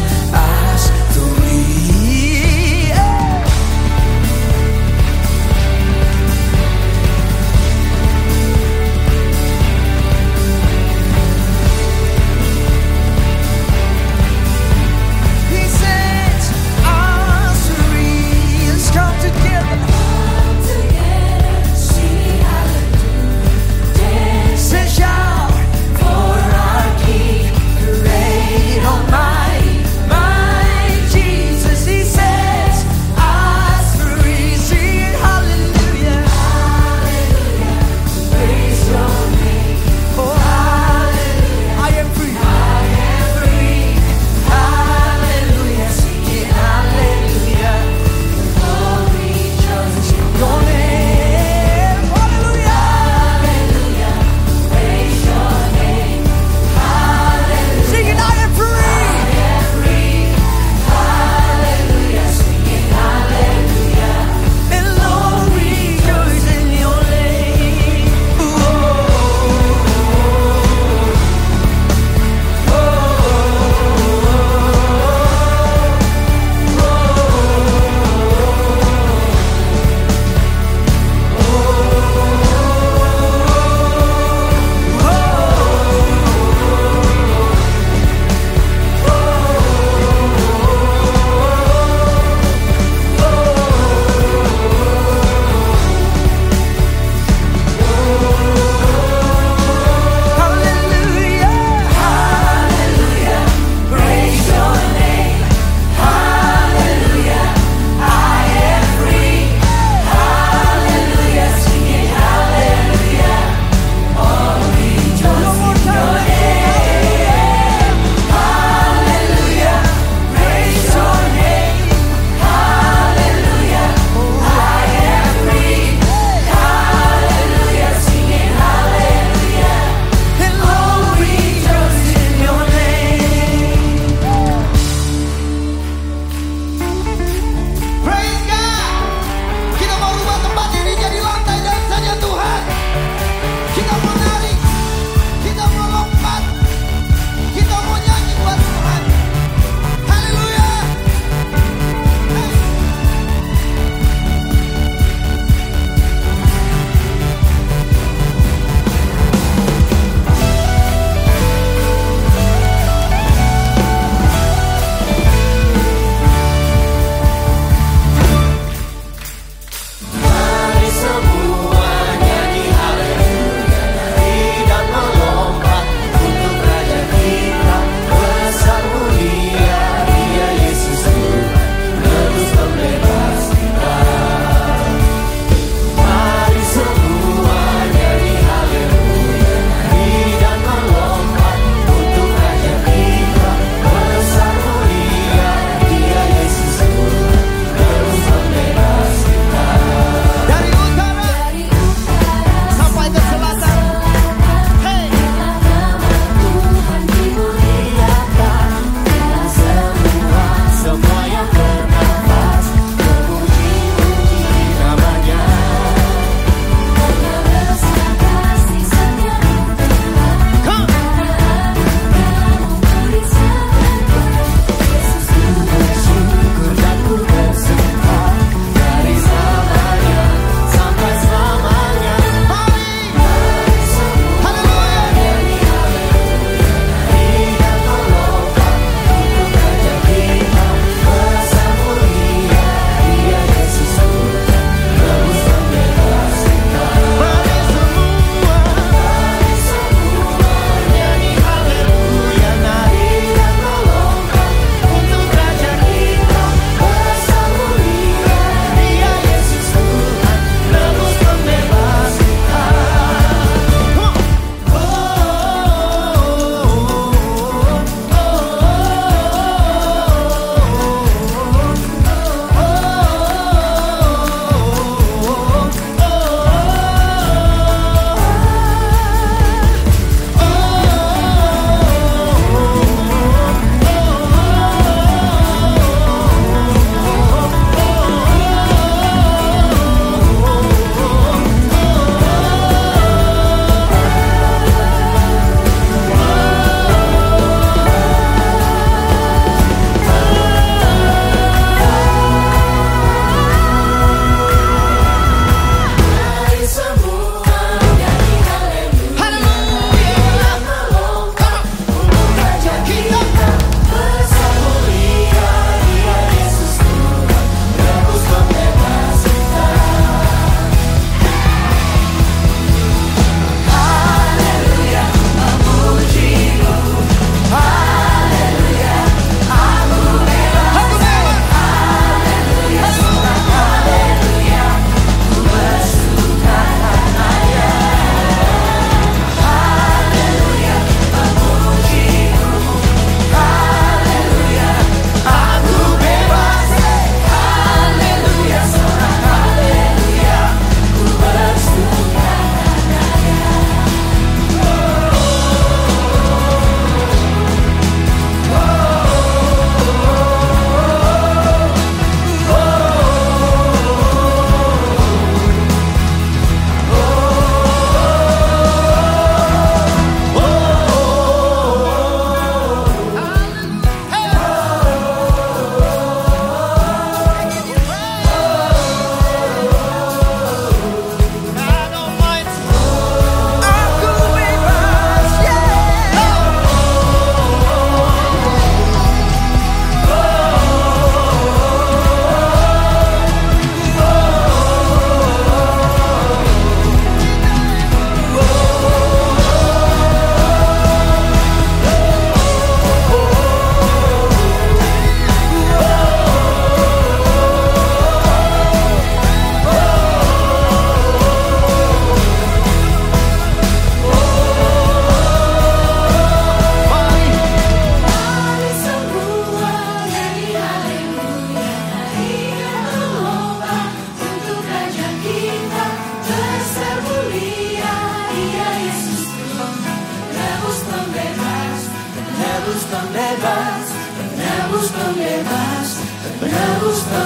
night nuevos problemas, nuevos problemas.